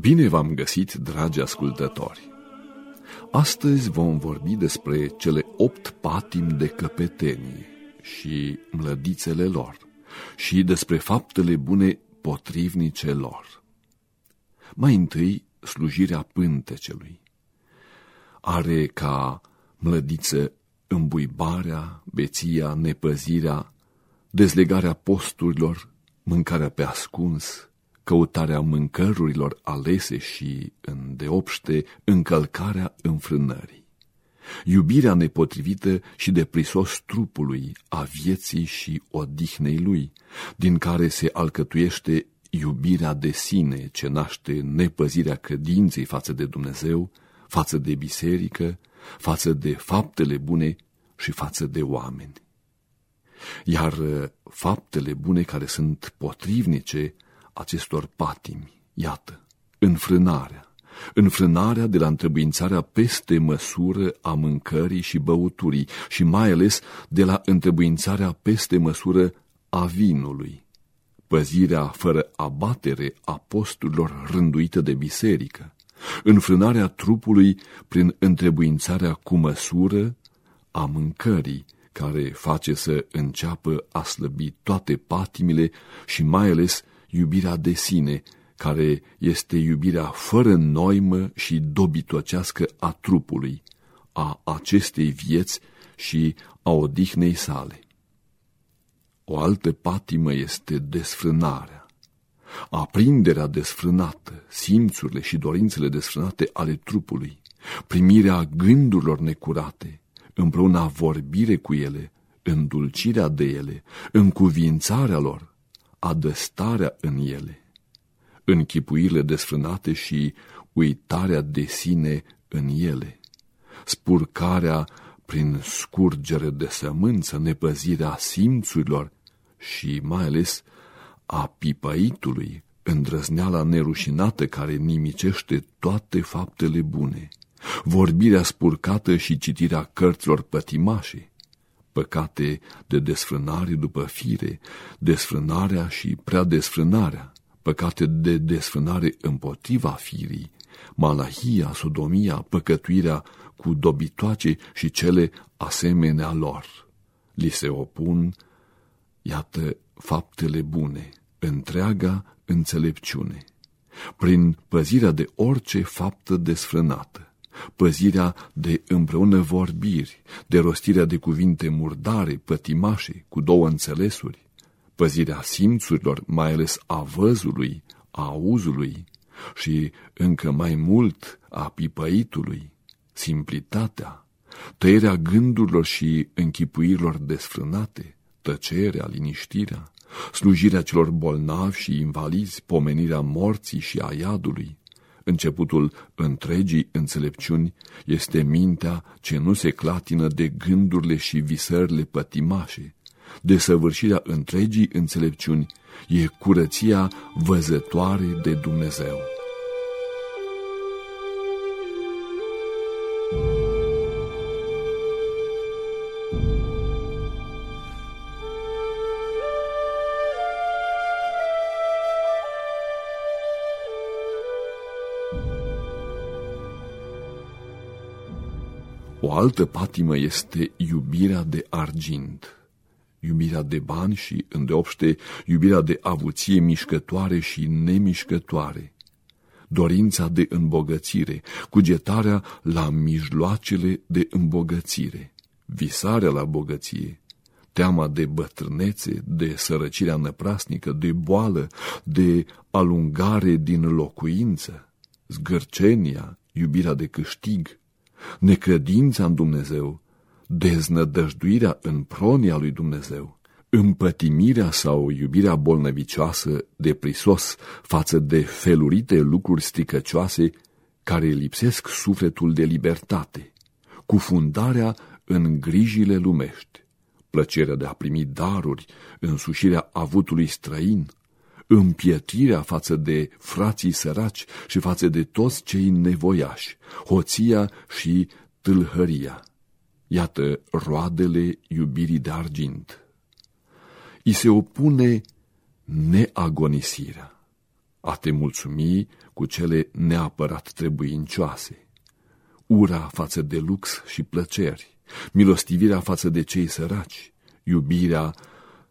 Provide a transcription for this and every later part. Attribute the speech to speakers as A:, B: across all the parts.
A: Bine v-am găsit, dragi ascultători! Astăzi vom vorbi despre cele opt patim de căpetenie și mlădițele lor și despre faptele bune potrivnice lor. Mai întâi, slujirea pântecelui. Are ca mlădiță îmbuibarea, beția, nepăzirea, dezlegarea posturilor, mâncarea pe ascuns, căutarea mâncărurilor alese și, îndeopște, încălcarea înfrânării. Iubirea nepotrivită și de prisos trupului, a vieții și odihnei lui, din care se alcătuiește iubirea de sine ce naște nepăzirea credinței față de Dumnezeu, față de biserică, față de faptele bune și față de oameni. Iar faptele bune care sunt potrivnice acestor patimi. Iată, înfrânarea. Înfrânarea de la întrebuințarea peste măsură a mâncării și băuturii și mai ales de la întrebuințarea peste măsură a vinului. Păzirea fără abatere a posturilor rânduită de biserică. Înfrânarea trupului prin întrebuințarea cu măsură a mâncării, care face să înceapă a slăbi toate patimile și mai ales iubirea de sine, care este iubirea fără noimă și dobitocească a trupului, a acestei vieți și a odihnei sale. O altă patimă este desfrânarea, aprinderea desfrânată, simțurile și dorințele desfrânate ale trupului, primirea gândurilor necurate, împreună vorbire cu ele, îndulcirea de ele, încuvințarea lor, adăstarea în ele, închipuirile desfrânate și uitarea de sine în ele, spurcarea prin scurgere de sămânță, nepăzirea simțurilor și mai ales a pipăitului, îndrăzneala nerușinată care nimicește toate faptele bune, vorbirea spurcată și citirea cărților pătimașe, păcate de desfrânare după fire, desfrânarea și prea desfrânarea, păcate de desfrânare împotriva firii, malahia, sodomia, păcătuirea cu dobitoace și cele asemenea lor. Li se opun, iată, faptele bune, întreaga înțelepciune, prin păzirea de orice faptă desfrânată păzirea de împreună vorbiri, de rostirea de cuvinte murdare, pătimașe, cu două înțelesuri, păzirea simțurilor, mai ales a văzului, a auzului și încă mai mult a pipăitului, simplitatea, tăierea gândurilor și închipuirilor desfrânate, tăcerea, liniștirea, slujirea celor bolnavi și invalizi, pomenirea morții și a iadului, Începutul întregii înțelepciuni este mintea ce nu se clatină de gândurile și visările pătimașe. Desăvârșirea întregii înțelepciuni e curăția văzătoare de Dumnezeu. O altă patimă este iubirea de argint, iubirea de bani și, îndeopște, iubirea de avuție mișcătoare și nemișcătoare, dorința de îmbogățire, cugetarea la mijloacele de îmbogățire, visarea la bogăție, teama de bătrânețe, de sărăcirea năprasnică, de boală, de alungare din locuință, zgârcenia, iubirea de câștig, necredința în Dumnezeu, deznădăjduirea în pronia lui Dumnezeu, împătimirea sau iubirea bolnăvicioasă de prisos față de felurite lucruri stricăcioase care lipsesc sufletul de libertate, cufundarea în grijile lumești, plăcerea de a primi daruri, însușirea avutului străin, împietrirea față de frații săraci și față de toți cei nevoiași, hoția și tâlhăria. Iată roadele iubirii de argint. I se opune neagonisirea, a te mulțumi cu cele neapărat trebuincioase, ura față de lux și plăceri, milostivirea față de cei săraci, iubirea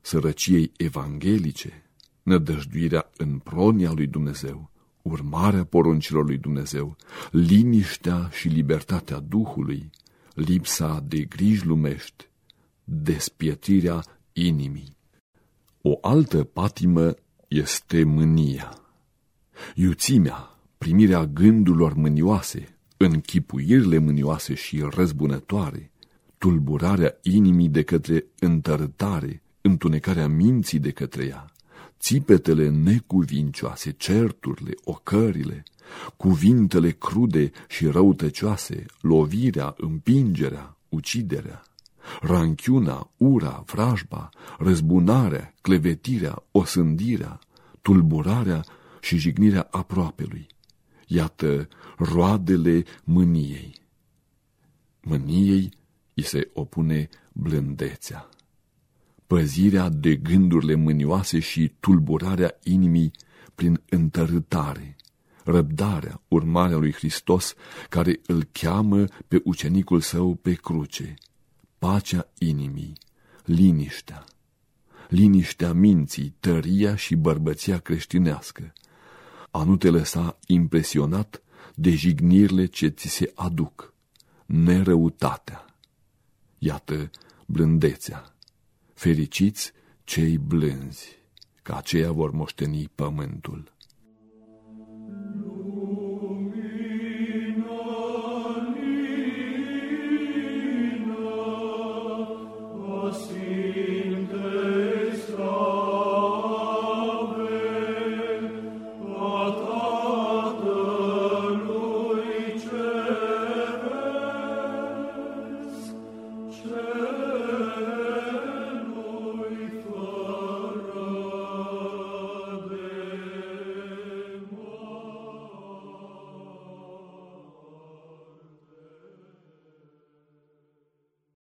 A: sărăciei evanghelice, nădăjduirea în pronia lui Dumnezeu, urmarea poruncilor lui Dumnezeu, liniștea și libertatea Duhului, lipsa de griji lumești, despietrirea inimii. O altă patimă este mânia. Iuțimea, primirea gândurilor mânioase, închipuirile mânioase și răzbunătoare, tulburarea inimii de către întărtare, întunecarea minții de către ea, țipetele necuvincioase, certurile, ocările, cuvintele crude și răutăcioase, lovirea, împingerea, uciderea, ranchiuna, ura, vrajba, răzbunarea, clevetirea, osândirea, tulburarea și jignirea aproapelui. Iată roadele mâniei. Mâniei îi se opune blândețea. Păzirea de gândurile mânioase și tulburarea inimii prin întărâtare, răbdarea, urmarea lui Hristos, care îl cheamă pe ucenicul său pe cruce, pacea inimii, liniștea, liniștea minții, tăria și bărbăția creștinească, a nu te lăsa impresionat de jignirile ce ți se aduc, nerăutatea. Iată blândețea. Fericiți cei blânzi, că aceia vor moșteni pământul.